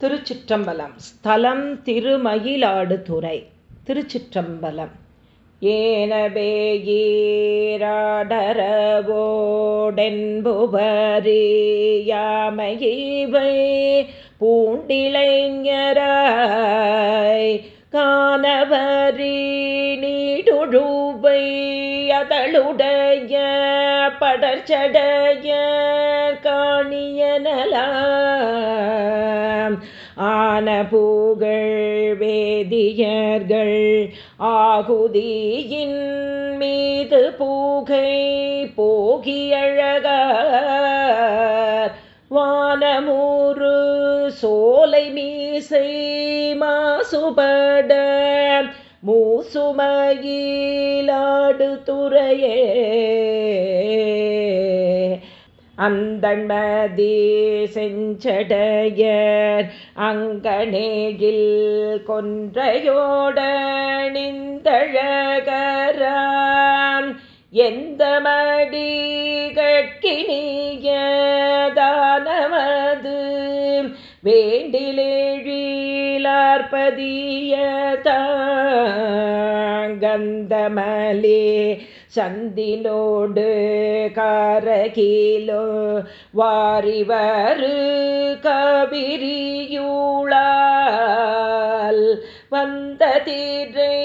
திருச்சிற்றம்பலம். ஸ்தலம் திருமயிலாடுதுறை. திருச்சிற்றம்பலம். ஏனவே ஏனவேயீராடரவோடென்புபரியாமையவை பூண்டிளைஞராய் காணவரி நீடுழுவை அதழுடைய படர்ச்சடைய ஆன பூகள் வேதியர்கள் ஆகுதியின் மீது பூகை போகியழகார். வானமூறு சோலை மீசை மாசுபட மூசுமயிலாடு துறையே அந்தண்மதி செஞ்சடையர் அங்கனேகில் கொன்றையோடணிந்தழகராம் எந்த மடி கட்கினிய தானமது சந்திலோடு தாங்கந்தமலே காரகீலோ வாரிவரு கபிரியூளால் வந்த தீரை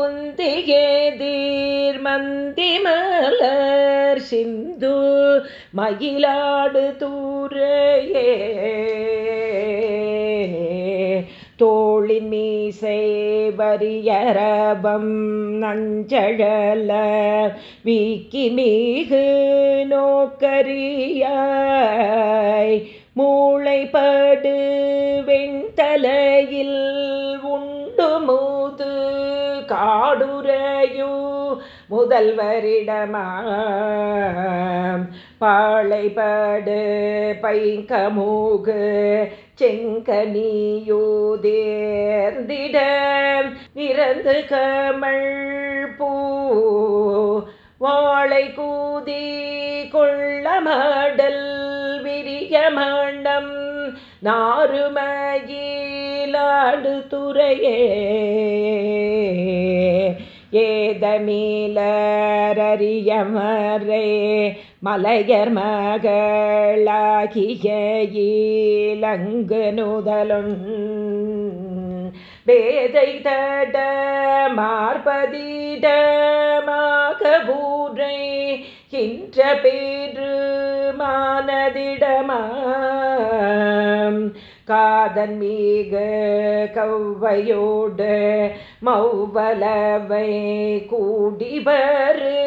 உந்தியேதீர் மந்தி மலர் சிந்து மயிலாடு தூரையே தோளின் மீசை வரியரபம் நஞ்சழல வீக்கி மீகு நோக்கரியாய் மூளைப்படு வெண்தலையில் உண்டு மூது காடுரையோ முதல்வரிடமாம். பாழைப்படு பைங்கமூகு செங்கனியோதேர்ந்திட நிறந்து கமல் பூ வாழை கூதி கொள்ளமாடல் விரிய மண்டம் நாருமயிலாடு துறையே. ஏதமீலரறியமரே மலையர் மகளாகிய ஈலங்கு நுதலுண் வேதை தட மார்பதிடமாக பூரை கின்ற பேரு மானதிடமாம். காதன் மீக கவ்வையோடு மௌவலவை கூடிவரு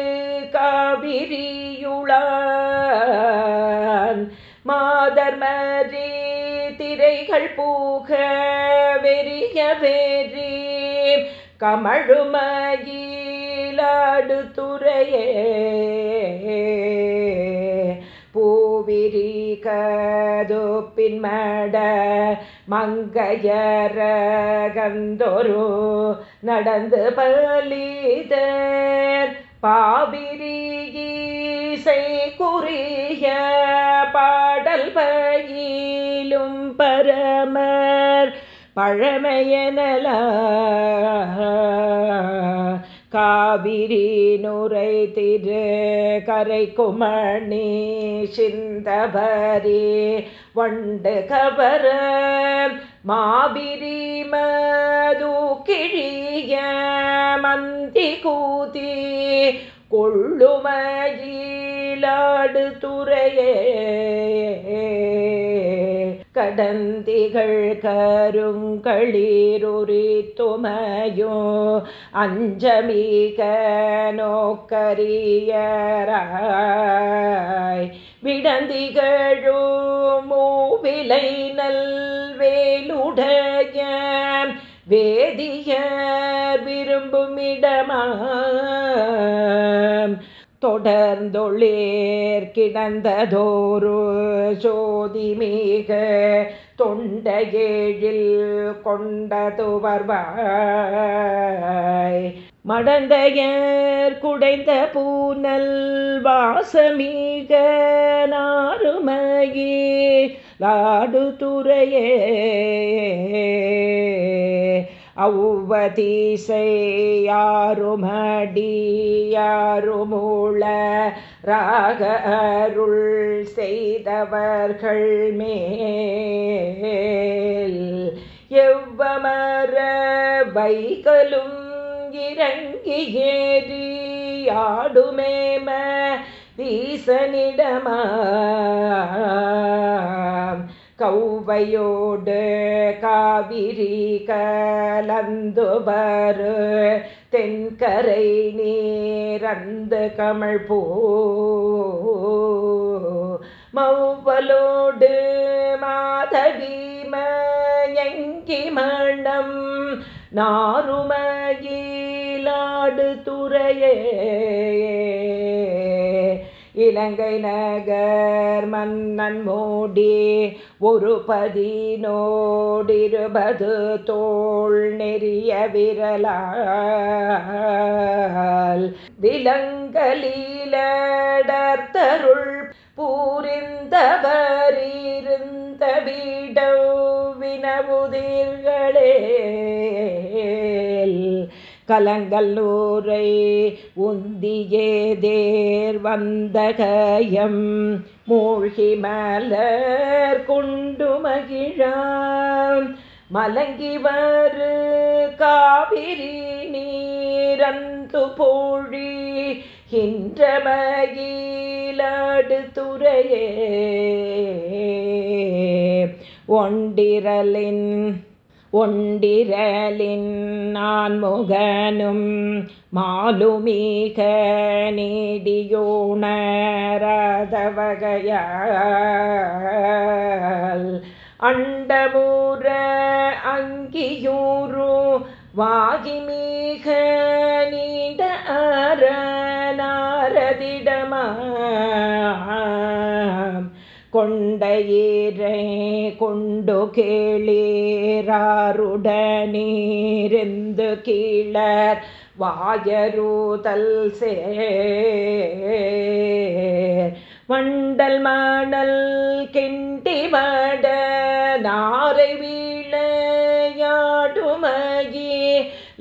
காவிரியுளான். மாதர்மரே திரைகள் பூக வெறிய வேறே. கமழுமயிலாடு துறையே. பூவிரி கதோப்பின் மட மங்கையர கந்தொரு நடந்து பலிதர். பாவிரிகீசை குறிய பாடல் பயிலும் பரமர் பழமையனல. காவிரி நுரை திரு கரை குமணி சிந்தபரி வண்டு கபர மாபிரி மது கிழிய மந்தி கூதி கொள்ளுமயிலாடு துறையே. கடந்திகள் கருங்களீருரி துமையோ அஞ்சமிக நோக்கரியராய். விடந்திகழோ மூவிலை நல்வேலுடைய வேதிய விரும்புமிடமா தொடர்ந்தொளேர் கிடந்ததோரு சோதி மிக தொண்டையேழில் கொண்டது மடந்தையர் குடைந்த பூனல் வாசமீக நாருமையே லாடு துறையே அவ்வதீசை யாருமடி யாருமூள ராக அருள் செய்தவர்கள் மேல் எவ்வமர வைகலும் இறங்கி ஏறி ஆடுமேம தீசனிடமா கௌவையோடு காவிரி கலந்துபரு தென்கரை நீரந்து கமல் பூ. மௌவலோடு மாதவி எங்கி மணம் நாருமயிலாடு துறையே. இலங்கை நகர் மன்னன் மூடி ஒரு பதினோடிருபது தோல் நெறிய விரலால். விலங்கலீலடர்த்தருள் பூரிந்தவரிருந்த வீடவினவுதிர்களே கலங்கல்லூரை உந்தியே தேர் வந்த கயம் மூழ்கி மலர் கொண்டு மகிழாம். மலங்கி வரு காவிரி நீரந்து போழி. ஹின்றமயிலாடு துறையே. ஒண்டிரலின் ஒண்டிரலின் நான் முகனும் மாலுமீக நீடியோணரதவகையால் அண்டமூர அங்கியூரு வாகிமீக நீண்ட அரநாரதிடமா கொண்டையீரை கொண்டு கேளீராருடனீரெந்து கீழர் வாயரூதல் சேர். வண்டல் மணல் கிண்டி மட நாரை வீழையாடுமகி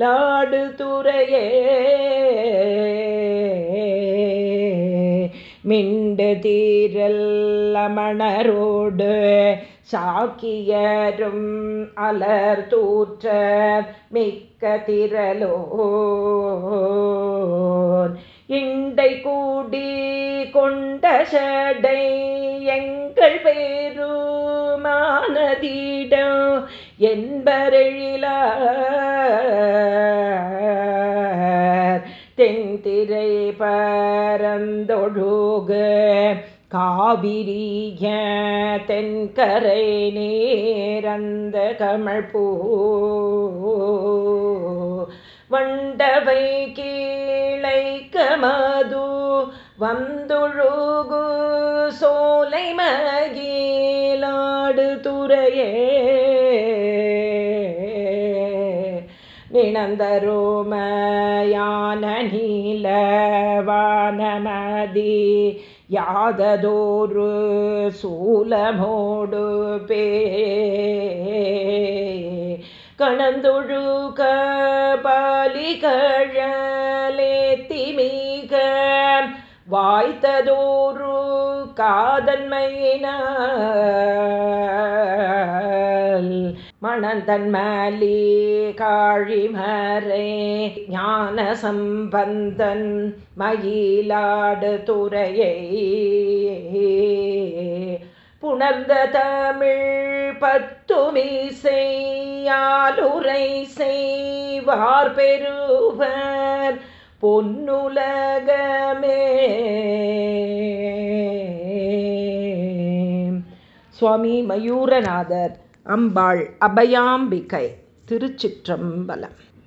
லாடு துறையே மிண்டு தீரல்லமணரோடு சாக்கியரும் அலர் தூற்ற மிக்க திரலோ இண்டை கூடி கொண்ட சடை எங்கள் பேருமானதீடம் என்பரெழிலார் தென்திரை பரந்தொழுகு காவிரிய தென்கரை நேரந்த கமழ்பூ. வண்டவை கீழைக்க மது வந்தொழுகு சோலை மகிலாடு துறையே நிணந்தரோமயான நீலவானமதி யாததோரு சூலமோடு பே கணந்தொழுக பாலிகழலேத்தி மிக வாய்த்ததோரு காதன்மையினால் மணந்தன் மலி காழிமறை ஞான சம்பந்தன் மயிலாடு துறையை. புணர்ந்த தமிழ் பத்துமிசையாலுரை செய்வார் பெறுவர் பொன்னுலகமே. சுவாமி மயூரநாதர் அம்பாள் அபயாம்பிகை திருச்சிற்றம்பலம்.